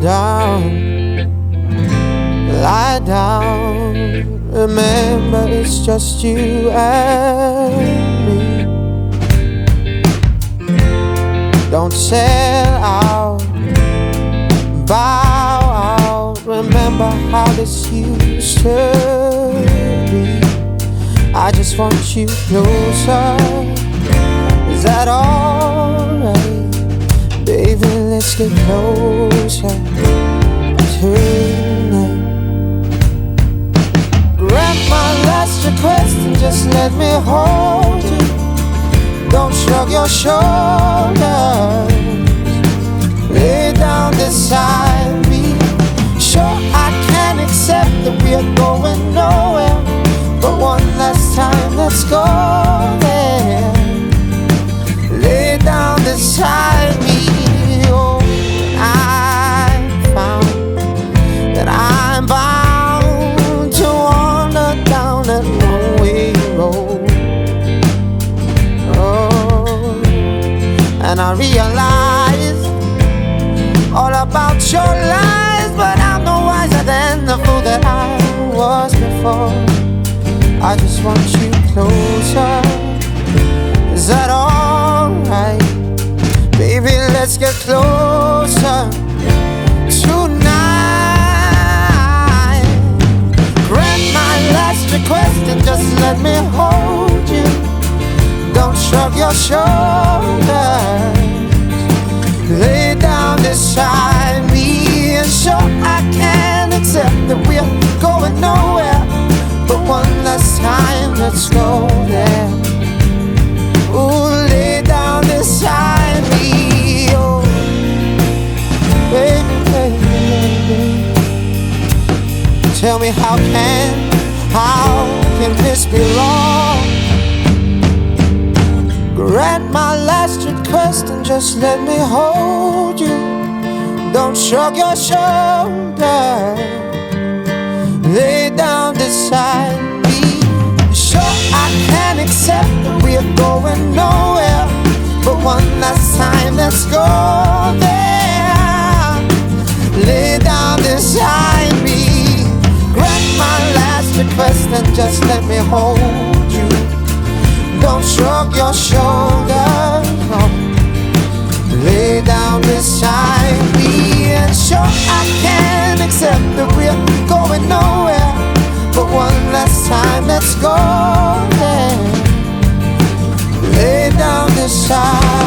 down, lie down. Remember, it's just you and me. Don't sell out, bow out. Remember how this used to be. I just want you closer. Is that all? Baby, let's get closer tonight. Grant my last request and just let me hold you. Don't shrug your shoulders. Lay down beside me. Sure, I can accept that we're going nowhere. But one last time, let's go there. And I realize all about your lies, but I'm no wiser than the fool that I was before. I just want you closer. Your shoulders. Lay down beside me and sure I can accept that we're going nowhere. But one last time, let's go there. Ooh, lay down beside me. Oh, baby, baby, baby. Tell me how can, request and just let me hold you. Don't shrug your shoulders. Lay down beside me. Sure, I can accept that we're going nowhere. But one last time, let's go there. Lay down beside me. Grant my last request and just let me hold you. Don't shrug your shoulders. side